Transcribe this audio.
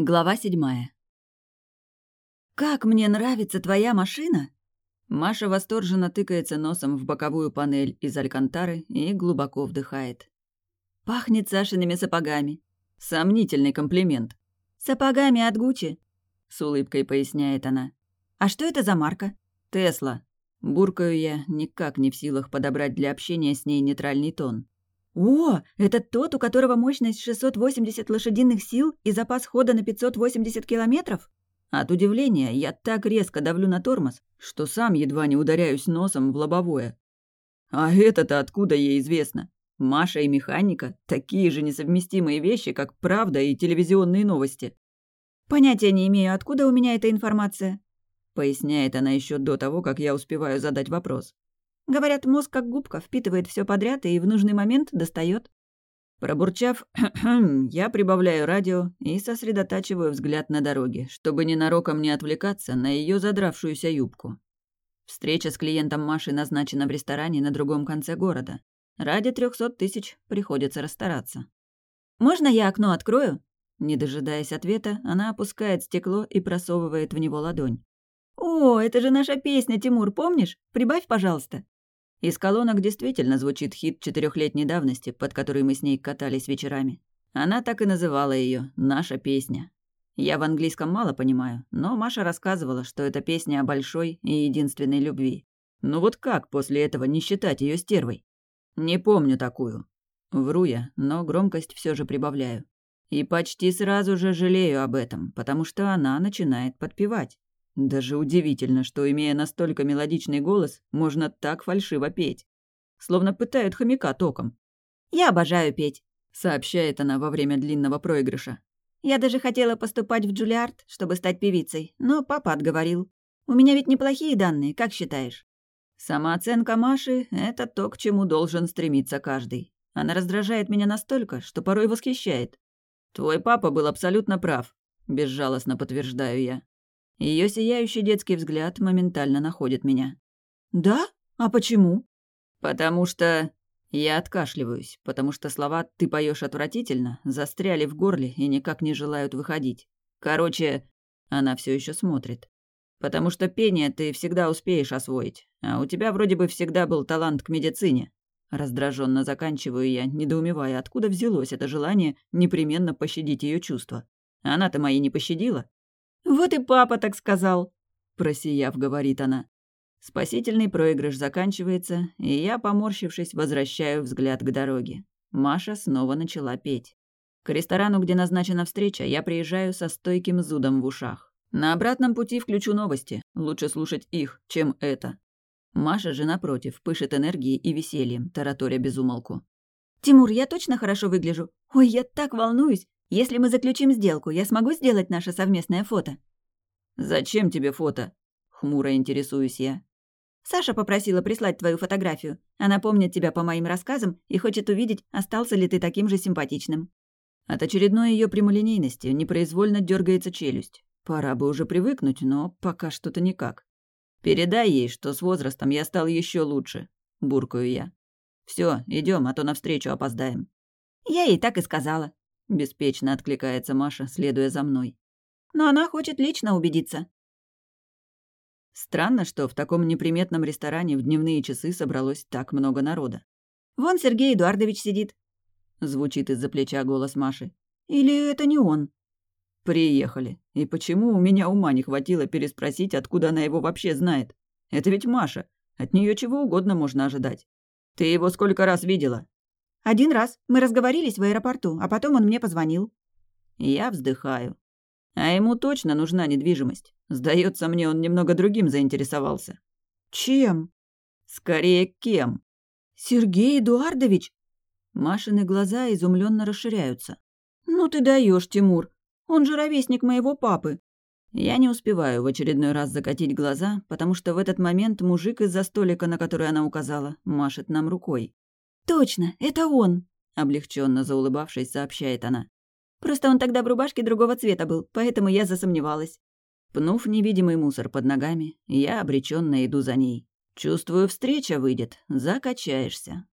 Глава седьмая. «Как мне нравится твоя машина!» Маша восторженно тыкается носом в боковую панель из алькантары и глубоко вдыхает. «Пахнет Сашиными сапогами». Сомнительный комплимент. «Сапогами от Гуччи», — с улыбкой поясняет она. «А что это за марка?» «Тесла». Буркаю я, никак не в силах подобрать для общения с ней нейтральный тон. «О, это тот, у которого мощность 680 лошадиных сил и запас хода на 580 километров?» От удивления я так резко давлю на тормоз, что сам едва не ударяюсь носом в лобовое. А это-то откуда ей известно? Маша и механика – такие же несовместимые вещи, как правда и телевизионные новости. «Понятия не имею, откуда у меня эта информация», – поясняет она еще до того, как я успеваю задать вопрос. Говорят, мозг как губка впитывает все подряд и в нужный момент достает. Пробурчав, я прибавляю радио и сосредотачиваю взгляд на дороге, чтобы ненароком не отвлекаться на ее задравшуюся юбку. Встреча с клиентом Маши назначена в ресторане на другом конце города. Ради трехсот тысяч приходится расстараться. «Можно я окно открою?» Не дожидаясь ответа, она опускает стекло и просовывает в него ладонь. «О, это же наша песня, Тимур, помнишь? Прибавь, пожалуйста». Из колонок действительно звучит хит четырехлетней давности, под который мы с ней катались вечерами. Она так и называла ее «Наша песня». Я в английском мало понимаю, но Маша рассказывала, что это песня о большой и единственной любви. Ну вот как после этого не считать ее стервой? Не помню такую. Вру я, но громкость все же прибавляю. И почти сразу же жалею об этом, потому что она начинает подпевать. Даже удивительно, что, имея настолько мелодичный голос, можно так фальшиво петь. Словно пытают хомяка током. «Я обожаю петь», — сообщает она во время длинного проигрыша. «Я даже хотела поступать в Джулиард, чтобы стать певицей, но папа отговорил. У меня ведь неплохие данные, как считаешь?» Самооценка Маши — это то, к чему должен стремиться каждый. Она раздражает меня настолько, что порой восхищает. «Твой папа был абсолютно прав», — безжалостно подтверждаю я. Ее сияющий детский взгляд моментально находит меня. «Да? А почему?» «Потому что...» Я откашливаюсь, потому что слова «ты поешь отвратительно» застряли в горле и никак не желают выходить. Короче, она все еще смотрит. Потому что пение ты всегда успеешь освоить, а у тебя вроде бы всегда был талант к медицине. Раздраженно заканчиваю я, недоумевая, откуда взялось это желание непременно пощадить ее чувства. Она-то мои не пощадила. «Вот и папа так сказал», — просияв, говорит она. Спасительный проигрыш заканчивается, и я, поморщившись, возвращаю взгляд к дороге. Маша снова начала петь. К ресторану, где назначена встреча, я приезжаю со стойким зудом в ушах. На обратном пути включу новости. Лучше слушать их, чем это. Маша же, напротив, пышет энергией и весельем, тараторя безумолку. «Тимур, я точно хорошо выгляжу? Ой, я так волнуюсь! Если мы заключим сделку, я смогу сделать наше совместное фото?» «Зачем тебе фото?» — хмуро интересуюсь я. «Саша попросила прислать твою фотографию. Она помнит тебя по моим рассказам и хочет увидеть, остался ли ты таким же симпатичным». От очередной ее прямолинейности непроизвольно дергается челюсть. Пора бы уже привыкнуть, но пока что-то никак. «Передай ей, что с возрастом я стал еще лучше», — буркаю я. Все, идем, а то навстречу опоздаем». «Я ей так и сказала», — беспечно откликается Маша, следуя за мной. «Но она хочет лично убедиться». Странно, что в таком неприметном ресторане в дневные часы собралось так много народа. «Вон Сергей Эдуардович сидит», — звучит из-за плеча голос Маши. «Или это не он?» «Приехали. И почему у меня ума не хватило переспросить, откуда она его вообще знает? Это ведь Маша. От нее чего угодно можно ожидать. Ты его сколько раз видела?» Один раз. Мы разговорились в аэропорту, а потом он мне позвонил. Я вздыхаю. А ему точно нужна недвижимость. Сдается мне, он немного другим заинтересовался. Чем? Скорее, кем? Сергей Эдуардович? Машины глаза изумленно расширяются. Ну ты даешь, Тимур. Он же ровесник моего папы. Я не успеваю в очередной раз закатить глаза, потому что в этот момент мужик из-за столика, на который она указала, машет нам рукой. «Точно, это он!» — облегченно заулыбавшись, сообщает она. «Просто он тогда в рубашке другого цвета был, поэтому я засомневалась». Пнув невидимый мусор под ногами, я обреченно иду за ней. Чувствую, встреча выйдет, закачаешься.